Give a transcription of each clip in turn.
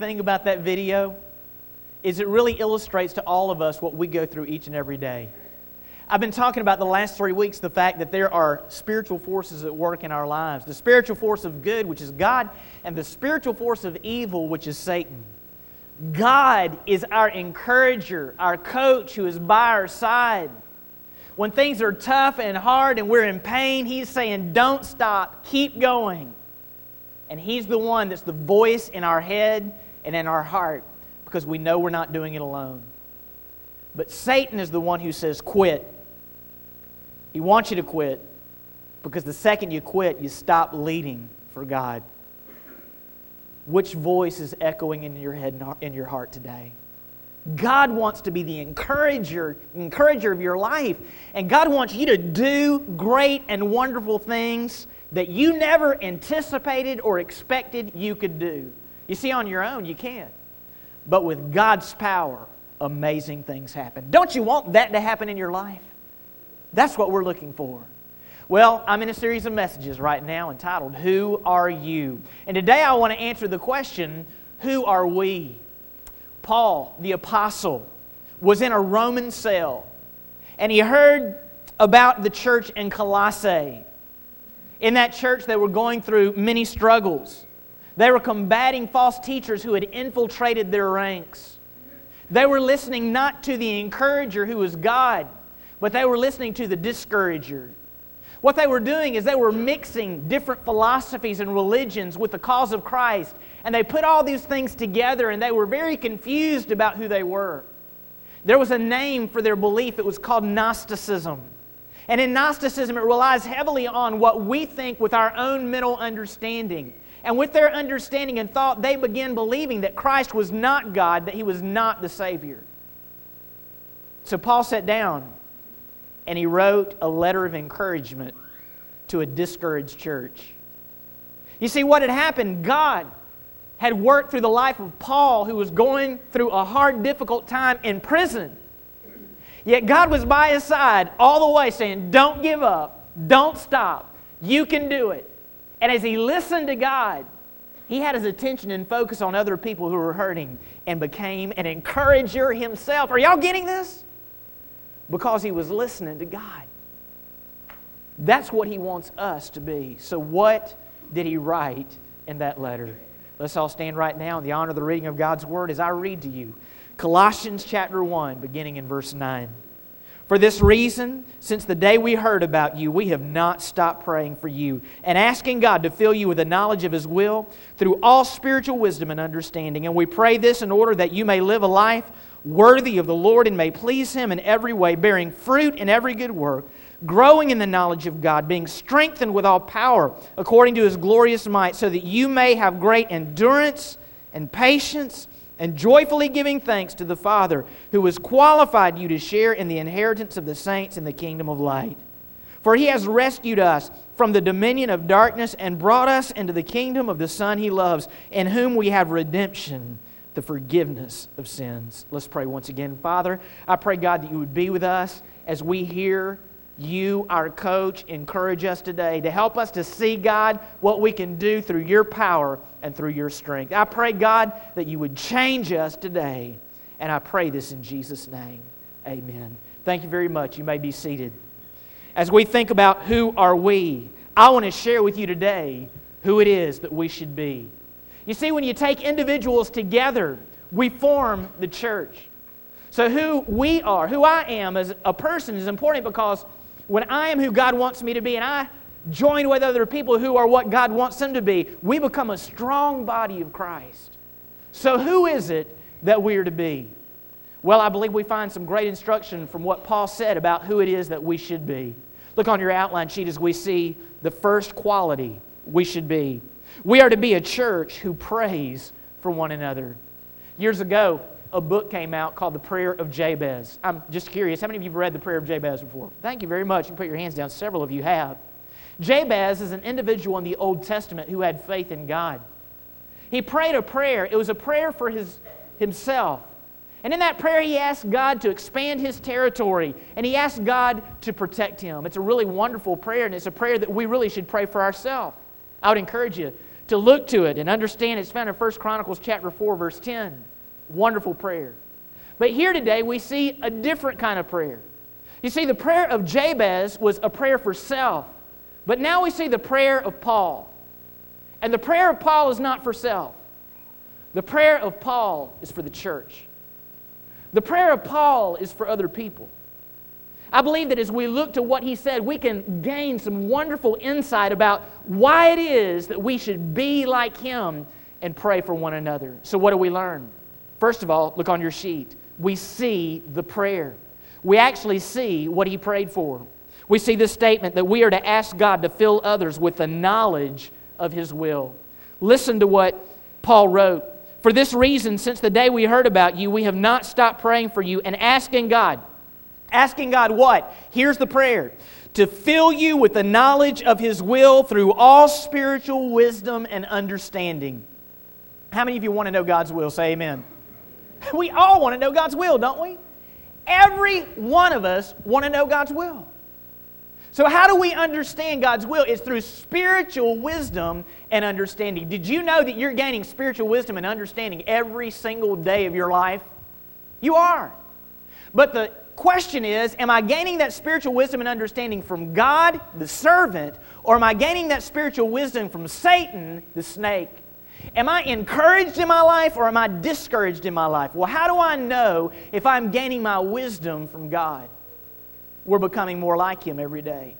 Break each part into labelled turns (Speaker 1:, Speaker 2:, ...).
Speaker 1: thing about that video is it really illustrates to all of us what we go through each and every day. I've been talking about the last three weeks the fact that there are spiritual forces at work in our lives the spiritual force of good, which is God, and the spiritual force of evil, which is Satan. God is our encourager, our coach who is by our side. When things are tough and hard and we're in pain, He's saying, Don't stop, keep going. And He's the one that's the voice in our head and in our heart because we know we're not doing it alone. But Satan is the one who says, Quit. He wants you to quit because the second you quit, you stop leading for God. Which voice is echoing in your head and in your heart today? God wants to be the encourager, encourager of your life. And God wants you to do great and wonderful things that you never anticipated or expected you could do. You see, on your own, you can't. But with God's power, amazing things happen. Don't you want that to happen in your life? That's what we're looking for. Well, I'm in a series of messages right now entitled, Who Are You? And today I want to answer the question, Who are we? Paul, the apostle, was in a Roman cell and he heard about the church in Colossae. In that church, they were going through many struggles. They were combating false teachers who had infiltrated their ranks. They were listening not to the encourager who was God, but they were listening to the discourager. What they were doing is they were mixing different philosophies and religions with the cause of Christ. And they put all these things together and they were very confused about who they were. There was a name for their belief, it was called Gnosticism. And in Gnosticism, it relies heavily on what we think with our own mental understanding. And with their understanding and thought, they began believing that Christ was not God, that he was not the Savior. So Paul sat down and he wrote a letter of encouragement to a discouraged church. You see, what had happened, God had worked through the life of Paul, who was going through a hard, difficult time in prison. Yet God was by his side all the way saying, Don't give up, don't stop, you can do it. And as he listened to God, he had his attention and focus on other people who were hurting and became an encourager himself. Are y'all getting this? because he was listening to God. That's what he wants us to be. So, what did he write in that letter? Let's all stand right now in the honor of the reading of God's word as I read to you Colossians chapter 1, beginning in verse 9. For this reason, since the day we heard about you, we have not stopped praying for you and asking God to fill you with the knowledge of His will through all spiritual wisdom and understanding. And we pray this in order that you may live a life worthy of the Lord and may please Him in every way, bearing fruit in every good work, growing in the knowledge of God, being strengthened with all power according to His glorious might, so that you may have great endurance and patience, and joyfully giving thanks to the Father who has qualified you to share in the inheritance of the saints in the kingdom of light. For He has rescued us from the dominion of darkness and brought us into the kingdom of the Son He loves, in whom we have redemption the forgiveness of sins. Let's pray once again. Father, I pray, God, that you would be with us as we hear you, our coach, encourage us today to help us to see, God, what we can do through your power and through your strength. I pray, God, that you would change us today. And I pray this in Jesus' name. Amen. Thank you very much. You may be seated. As we think about who are we, I want to share with you today who it is that we should be. You see, when you take individuals together, we form the church. So, who we are, who I am as a person, is important because when I am who God wants me to be and I join with other people who are what God wants them to be, we become a strong body of Christ. So, who is it that we are to be? Well, I believe we find some great instruction from what Paul said about who it is that we should be. Look on your outline sheet as we see the first quality we should be. We are to be a church who prays for one another. Years ago, a book came out called The Prayer of Jabez. I'm just curious, how many of you have read The Prayer of Jabez before? Thank you very much. You can put your hands down. Several of you have. Jabez is an individual in the Old Testament who had faith in God. He prayed a prayer. It was a prayer for his, himself. And in that prayer, he asked God to expand his territory and he asked God to protect him. It's a really wonderful prayer, and it's a prayer that we really should pray for ourselves. I would encourage you to look to it and understand it's found in 1 Chronicles chapter 4 verse 10. Wonderful prayer. But here today we see a different kind of prayer. You see the prayer of Jabez was a prayer for self. But now we see the prayer of Paul. And the prayer of Paul is not for self. The prayer of Paul is for the church. The prayer of Paul is for other people. I believe that as we look to what he said, we can gain some wonderful insight about why it is that we should be like him and pray for one another. So, what do we learn? First of all, look on your sheet. We see the prayer. We actually see what he prayed for. We see this statement that we are to ask God to fill others with the knowledge of his will. Listen to what Paul wrote. For this reason, since the day we heard about you, we have not stopped praying for you and asking God Asking God what? Here's the prayer to fill you with the knowledge of His will through all spiritual wisdom and understanding. How many of you want to know God's will? Say amen. We all want to know God's will, don't we? Every one of us want to know God's will. So, how do we understand God's will? It's through spiritual wisdom and understanding. Did you know that you're gaining spiritual wisdom and understanding every single day of your life? You are. But the question is Am I gaining that spiritual wisdom and understanding from God, the servant, or am I gaining that spiritual wisdom from Satan, the snake? Am I encouraged in my life or am I discouraged in my life? Well, how do I know if I'm gaining my wisdom from God? We're becoming more like Him every day.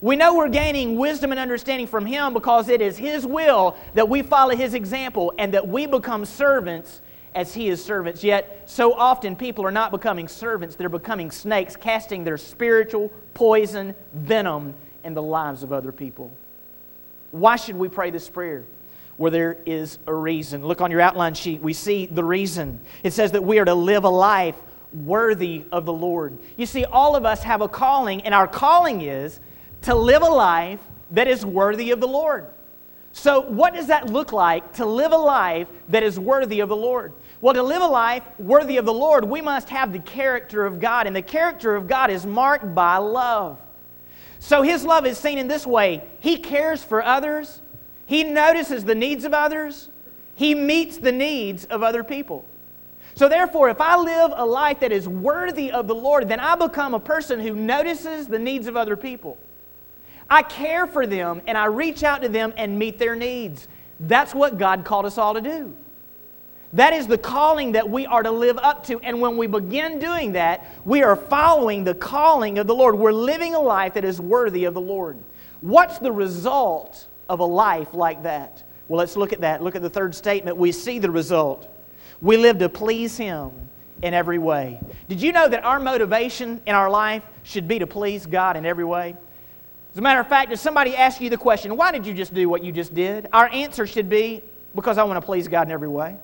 Speaker 1: We know we're gaining wisdom and understanding from Him because it is His will that we follow His example and that we become servants as he is servants. Yet, so often people are not becoming servants, they're becoming snakes, casting their spiritual poison, venom in the lives of other people. Why should we pray this prayer? Where there is a reason. Look on your outline sheet, we see the reason. It says that we are to live a life worthy of the Lord. You see, all of us have a calling, and our calling is to live a life that is worthy of the Lord. So, what does that look like to live a life that is worthy of the Lord? Well, to live a life worthy of the Lord, we must have the character of God. And the character of God is marked by love. So his love is seen in this way He cares for others, He notices the needs of others, He meets the needs of other people. So, therefore, if I live a life that is worthy of the Lord, then I become a person who notices the needs of other people. I care for them and I reach out to them and meet their needs. That's what God called us all to do. That is the calling that we are to live up to. And when we begin doing that, we are following the calling of the Lord. We're living a life that is worthy of the Lord. What's the result of a life like that? Well, let's look at that. Look at the third statement. We see the result. We live to please Him in every way. Did you know that our motivation in our life should be to please God in every way? As a matter of fact, if somebody asks you the question, why did you just do what you just did? Our answer should be, because I want to please God in every way.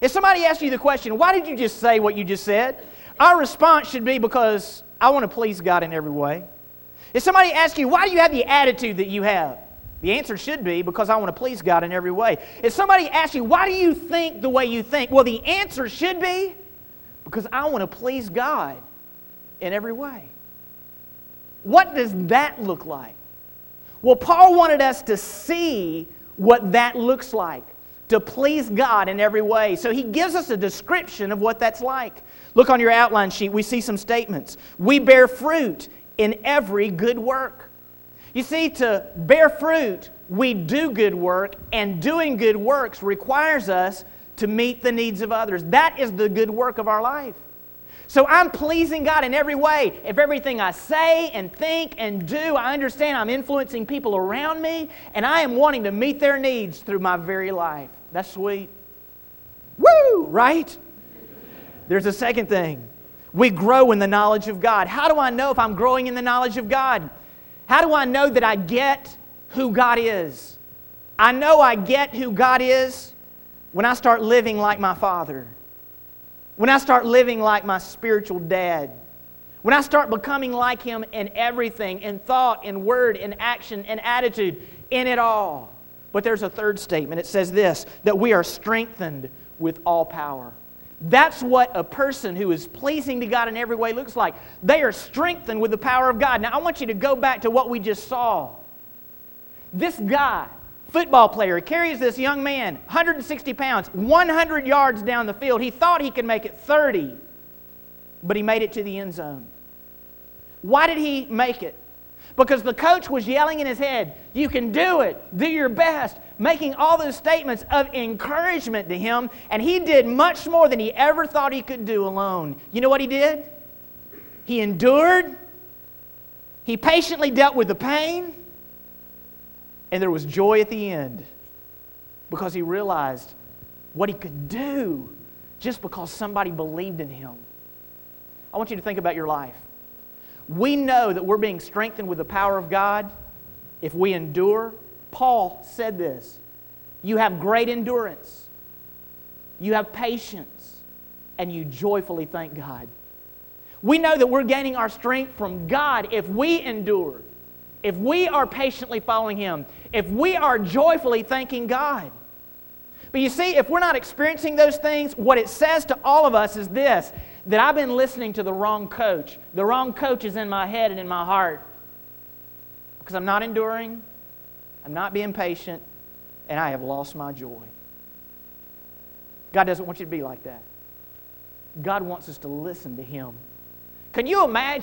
Speaker 1: If somebody asks you the question, why did you just say what you just said? Our response should be because I want to please God in every way. If somebody asks you, why do you have the attitude that you have? The answer should be because I want to please God in every way. If somebody asks you, why do you think the way you think? Well, the answer should be because I want to please God in every way. What does that look like? Well, Paul wanted us to see what that looks like to please God in every way. So he gives us a description of what that's like. Look on your outline sheet, we see some statements. We bear fruit in every good work. You see, to bear fruit, we do good work, and doing good works requires us to meet the needs of others. That is the good work of our life. So I'm pleasing God in every way. If everything I say and think and do, I understand I'm influencing people around me, and I am wanting to meet their needs through my very life. That's sweet. Woo! Right? There's a second thing. We grow in the knowledge of God. How do I know if I'm growing in the knowledge of God? How do I know that I get who God is? I know I get who God is when I start living like my Father, when I start living like my spiritual dad, when I start becoming like Him in everything, in thought, in word, in action, in attitude, in it all. But there's a third statement. It says this that we are strengthened with all power. That's what a person who is pleasing to God in every way looks like. They are strengthened with the power of God. Now, I want you to go back to what we just saw. This guy, Football player carries this young man, 160 pounds, 100 yards down the field. He thought he could make it 30, but he made it to the end zone. Why did he make it? Because the coach was yelling in his head, You can do it, do your best, making all those statements of encouragement to him, and he did much more than he ever thought he could do alone. You know what he did? He endured, he patiently dealt with the pain, and there was joy at the end because he realized what he could do just because somebody believed in him. I want you to think about your life. We know that we're being strengthened with the power of God if we endure. Paul said this You have great endurance, you have patience, and you joyfully thank God. We know that we're gaining our strength from God if we endure, if we are patiently following Him, if we are joyfully thanking God. But you see, if we're not experiencing those things, what it says to all of us is this that I've been listening to the wrong coach. The wrong coach is in my head and in my heart. Because I'm not enduring, I'm not being patient, and I have lost my joy. God doesn't want you to be like that. God wants us to listen to Him. Can you imagine?